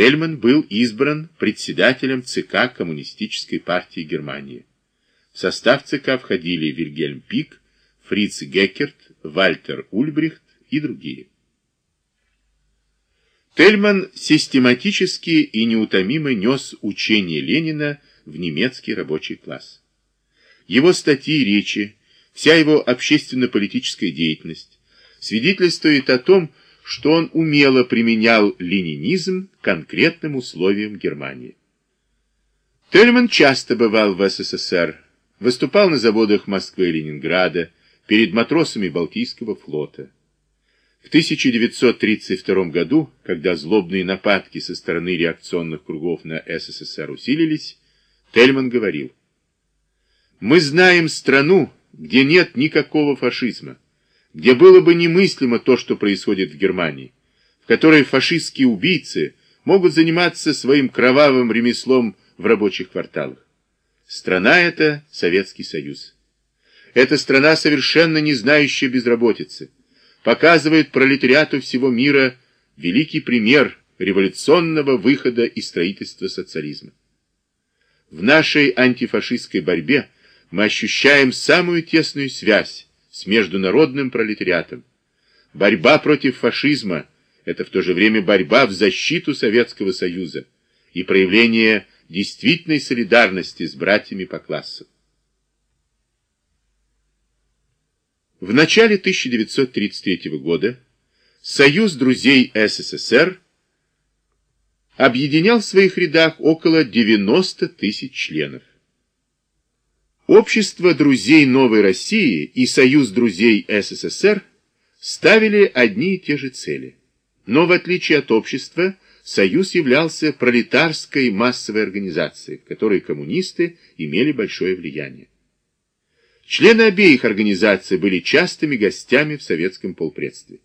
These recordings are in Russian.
Тельман был избран председателем ЦК Коммунистической партии Германии. В состав ЦК входили Вильгельм Пик, Фриц Геккерт, Вальтер Ульбрихт и другие. Тельман систематически и неутомимо нес учение Ленина в немецкий рабочий класс. Его статьи и речи, вся его общественно-политическая деятельность свидетельствует о том, что он умело применял ленинизм конкретным условиям Германии. Тельман часто бывал в СССР, выступал на заводах Москвы и Ленинграда, перед матросами Балтийского флота. В 1932 году, когда злобные нападки со стороны реакционных кругов на СССР усилились, Тельман говорил, «Мы знаем страну, где нет никакого фашизма, где было бы немыслимо то, что происходит в Германии, в которой фашистские убийцы могут заниматься своим кровавым ремеслом в рабочих кварталах. Страна эта – Советский Союз. Эта страна, совершенно не знающая безработицы, показывает пролетариату всего мира великий пример революционного выхода из строительства социализма. В нашей антифашистской борьбе мы ощущаем самую тесную связь с международным пролетариатом. Борьба против фашизма – это в то же время борьба в защиту Советского Союза и проявление действительной солидарности с братьями по классу. В начале 1933 года Союз друзей СССР объединял в своих рядах около 90 тысяч членов. Общество друзей Новой России и Союз друзей СССР ставили одни и те же цели. Но в отличие от общества, Союз являлся пролетарской массовой организацией, в которой коммунисты имели большое влияние. Члены обеих организаций были частыми гостями в советском полпредстве.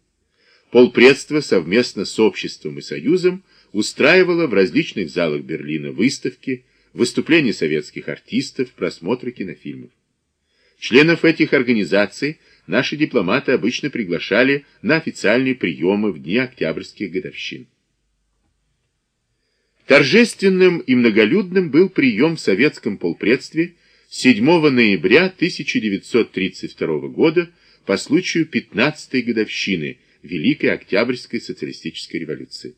Полпредство совместно с обществом и союзом устраивало в различных залах Берлина выставки, выступления советских артистов, просмотры кинофильмов. Членов этих организаций наши дипломаты обычно приглашали на официальные приемы в дни октябрьских годовщин. Торжественным и многолюдным был прием в советском полпредстве 7 ноября 1932 года по случаю 15-й годовщины Великой Октябрьской социалистической революции.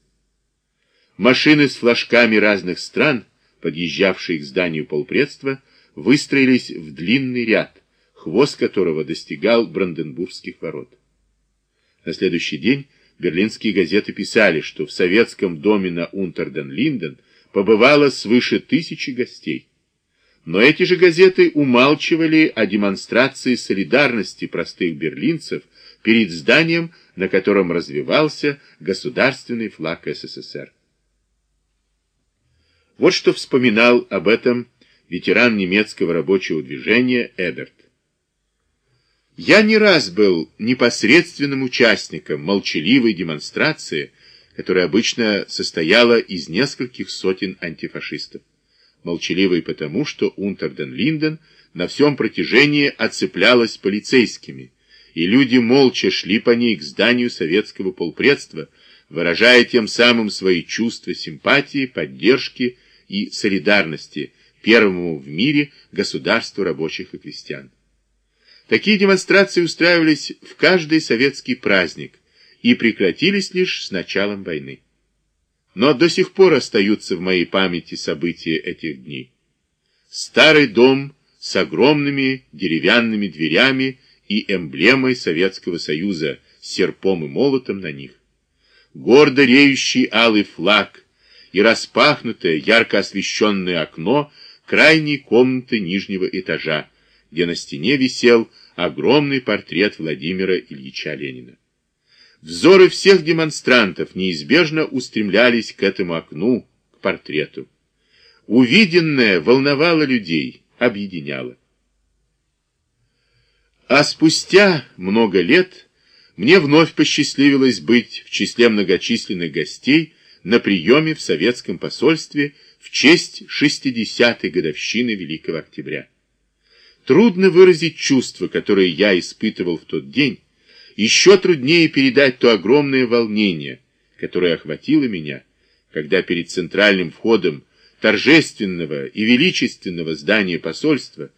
Машины с флажками разных стран, подъезжавшие к зданию полпредства, выстроились в длинный ряд, хвост которого достигал Бранденбургских ворот. На следующий день берлинские газеты писали, что в советском доме на Унтерден-Линден побывало свыше тысячи гостей. Но эти же газеты умалчивали о демонстрации солидарности простых берлинцев перед зданием, на котором развивался государственный флаг СССР. Вот что вспоминал об этом ветеран немецкого рабочего движения Эберт. Я не раз был непосредственным участником молчаливой демонстрации, которая обычно состояла из нескольких сотен антифашистов молчаливой потому, что Унтерден-Линден на всем протяжении оцеплялась полицейскими, и люди молча шли по ней к зданию советского полпредства, выражая тем самым свои чувства симпатии, поддержки и солидарности первому в мире государству рабочих и крестьян. Такие демонстрации устраивались в каждый советский праздник и прекратились лишь с началом войны но до сих пор остаются в моей памяти события этих дней. Старый дом с огромными деревянными дверями и эмблемой Советского Союза с серпом и молотом на них. Гордо реющий алый флаг и распахнутое, ярко освещенное окно крайней комнаты нижнего этажа, где на стене висел огромный портрет Владимира Ильича Ленина. Взоры всех демонстрантов неизбежно устремлялись к этому окну, к портрету. Увиденное волновало людей, объединяло. А спустя много лет мне вновь посчастливилось быть в числе многочисленных гостей на приеме в советском посольстве в честь 60-й годовщины Великого Октября. Трудно выразить чувства, которые я испытывал в тот день, еще труднее передать то огромное волнение, которое охватило меня, когда перед центральным входом торжественного и величественного здания посольства